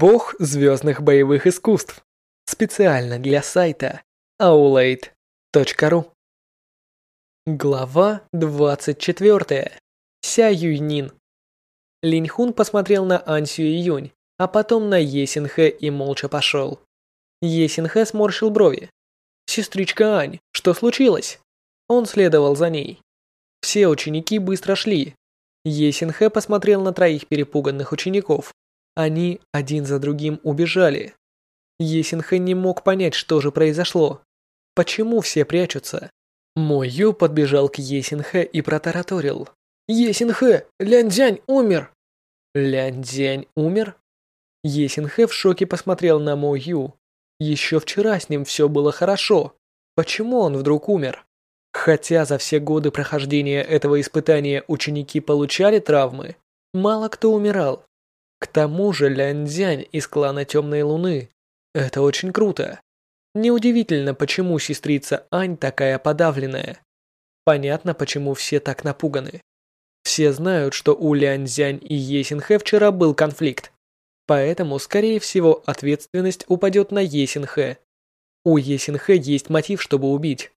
Бог звездных боевых искусств. Специально для сайта aulade.ru Глава 24. Ся Юйнин. Линь Хун посмотрел на Ань Сюэ Юнь, а потом на Е Синхэ и молча пошел. Е Синхэ сморщил брови. «Сестричка Ань, что случилось?» Он следовал за ней. Все ученики быстро шли. Е Синхэ посмотрел на троих перепуганных учеников, они один за другим убежали. Есинхэ не мог понять, что же произошло. Почему все прячутся? Мо Ю подбежал к Есинхэ и протараторил. «Есинхэ, Ляндзянь умер!» «Ляндзянь умер?» Есинхэ в шоке посмотрел на Мо Ю. Еще вчера с ним все было хорошо. Почему он вдруг умер? Хотя за все годы прохождения этого испытания ученики получали травмы, мало кто умирал. К тому же Ляндзянь из клана Темной Луны. Это очень круто. Неудивительно, почему сестрица Ань такая подавленная. Понятно, почему все так напуганы. Все знают, что у Ляньцзянь и Есинхэ вчера был конфликт. Поэтому, скорее всего, ответственность упадет на Есинхэ. У Есинхэ есть мотив, чтобы убить.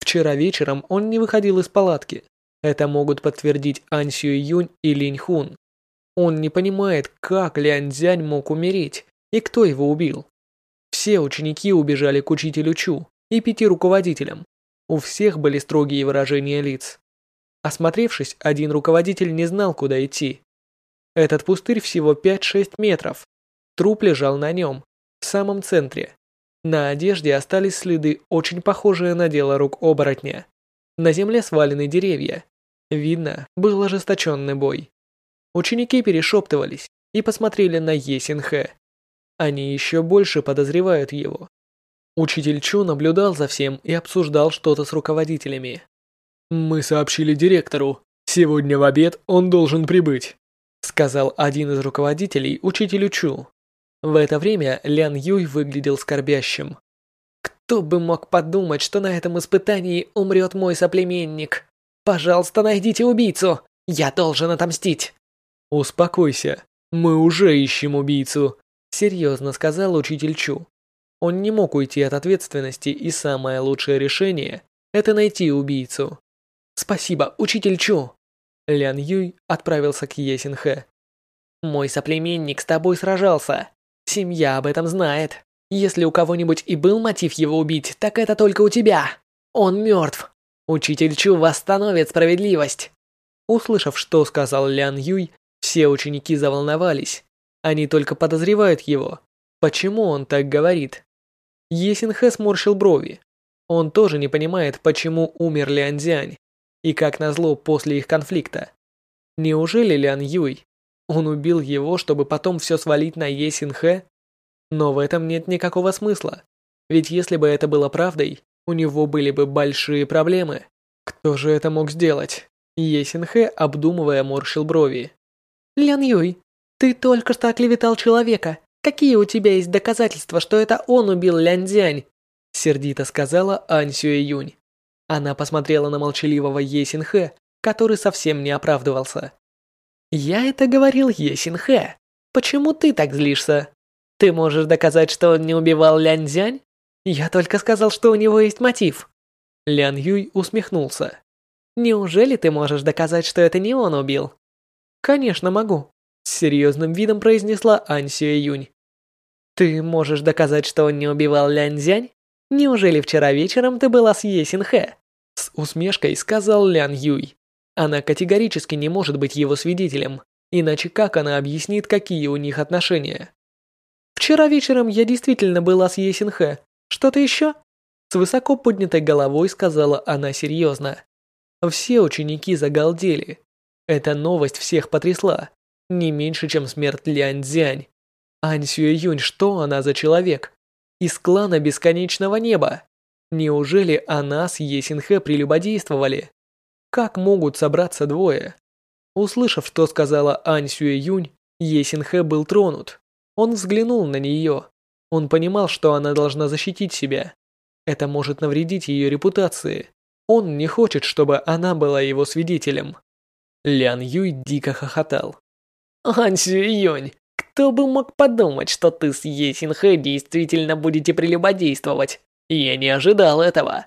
Вчера вечером он не выходил из палатки. Это могут подтвердить Ань Сюй Юнь и Линь Хун. Он не понимает, как Лян Цзянь мог умереть и кто его убил. Все ученики убежали к учителю Чу и пяти руководителям. У всех были строгие выражения лиц. Осмотревшись, один руководитель не знал, куда идти. Этот пустырь всего 5-6 метров. Труп лежал на нем, в самом центре. На одежде остались следы, очень похожие на дело рук оборотня. На земле свалены деревья. Видно, был ожесточенный бой. Ученики перешептывались и посмотрели на Есинхэ. Они еще больше подозревают его. Учитель Чу наблюдал за всем и обсуждал что-то с руководителями. «Мы сообщили директору. Сегодня в обед он должен прибыть», сказал один из руководителей учителю Чу. В это время Лян Юй выглядел скорбящим. «Кто бы мог подумать, что на этом испытании умрет мой соплеменник? Пожалуйста, найдите убийцу! Я должен отомстить!» «Успокойся, мы уже ищем убийцу», — серьезно сказал учитель Чу. Он не мог уйти от ответственности, и самое лучшее решение — это найти убийцу. «Спасибо, учитель Чу!» Лян Юй отправился к Есинхэ. «Мой соплеменник с тобой сражался. Семья об этом знает. Если у кого-нибудь и был мотив его убить, так это только у тебя. Он мертв. Учитель Чу восстановит справедливость». Услышав, что сказал Лян Юй, все ученики заволновались. Они только подозревают его. Почему он так говорит? Есинхэ сморщил брови. Он тоже не понимает, почему умер Лян Цзянь. И как назло после их конфликта. Неужели Лян Юй? Он убил его, чтобы потом все свалить на Есинхэ? Но в этом нет никакого смысла. Ведь если бы это было правдой, у него были бы большие проблемы. Кто же это мог сделать? Есинхэ, обдумывая, морщил брови. Лян Юй, ты только что оклеветал человека. Какие у тебя есть доказательства, что это он убил Лян Цзянь? Сердито сказала Ань Сюэ Юнь. Она посмотрела на молчаливого Е Синхэ, который совсем не оправдывался. «Я это говорил Е Синхэ. Почему ты так злишься? Ты можешь доказать, что он не убивал Лян Цзянь? Я только сказал, что у него есть мотив». Лян Юй усмехнулся. «Неужели ты можешь доказать, что это не он убил?» «Конечно могу», — с серьезным видом произнесла Ань Сюэ Юнь. «Ты можешь доказать, что он не убивал Лян Цзянь? Неужели вчера вечером ты была с Есин Хэ?» С усмешкой сказал Лян Юй. Она категорически не может быть его свидетелем, иначе как она объяснит, какие у них отношения? «Вчера вечером я действительно была с Есин Хэ. Что-то еще?» С высоко поднятой головой сказала она серьезно. Все ученики загалдели. Эта новость всех потрясла. Не меньше, чем смерть Лянь Цзянь. Ань Сюэ Юнь, что она за человек? Из клана Бесконечного Неба. Неужели она с Есинхэ прелюбодействовали? Как могут собраться двое? Услышав, что сказала Ань Сюэ Юнь, Есинхэ был тронут. Он взглянул на нее. Он понимал, что она должна защитить себя. Это может навредить ее репутации. Он не хочет, чтобы она была его свидетелем. Лян Юй дико хохотал. «Ань Юнь, Кто бы мог подумать, что ты с Есинхэ действительно будете прелюбодействовать? Я не ожидал этого.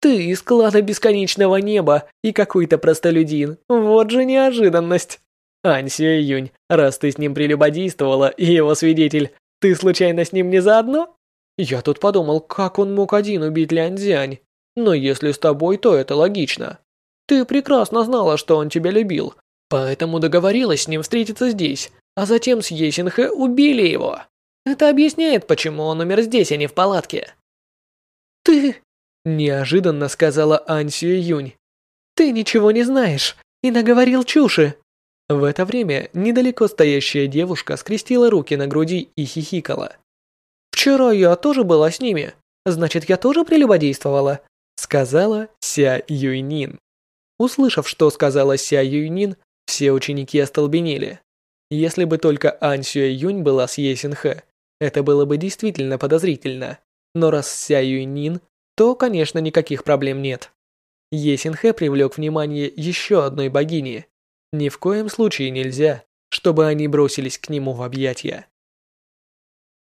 Ты из клана Бесконечного Неба и какой-то простолюдин. Вот же неожиданность. Ань Юнь, раз ты с ним прелюбодействовала, и его свидетель, ты случайно с ним не заодно? Я тут подумал, как он мог один убить Лянзянь. Но если с тобой, то это логично. Ты прекрасно знала, что он тебя любил, поэтому договорилась с ним встретиться здесь, а затем с Есинхэ убили его. Это объясняет, почему он умер здесь, а не в палатке. Ты... Неожиданно сказала Ань Юнь. Ты ничего не знаешь и наговорил чуши. В это время недалеко стоящая девушка скрестила руки на груди и хихикала. «Вчера я тоже была с ними, значит, я тоже прелюбодействовала», сказала Ся Юйнин. Услышав, что сказала Ся Юйнин, все ученики остолбенели. Если бы только Ань Сюэ Юнь была с Есинхэ, это было бы действительно подозрительно. Но раз Ся Юйнин, то, конечно, никаких проблем нет. Есинхэ привлек внимание еще одной богини, ни в коем случае нельзя, чтобы они бросились к нему в объятия.